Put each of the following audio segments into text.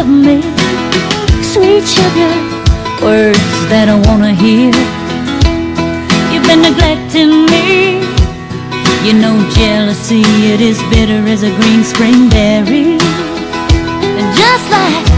give me sweet sugar, words that I wanna hear. You've been neglecting me. You know jealousy, it is bitter as a green spring berry. And just like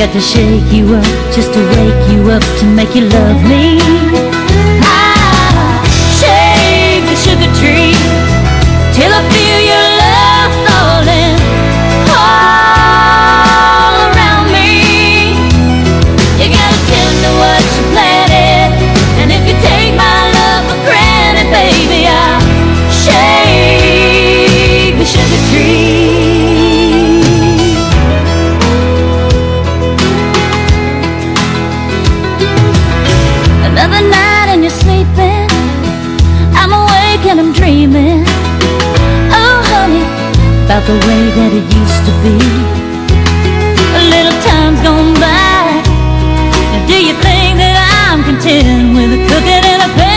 got to shake you up just to wake you up to make you love me. About the way that it used to be. A little time's gone by. Now, do you think that I'm content with a cooking in a pan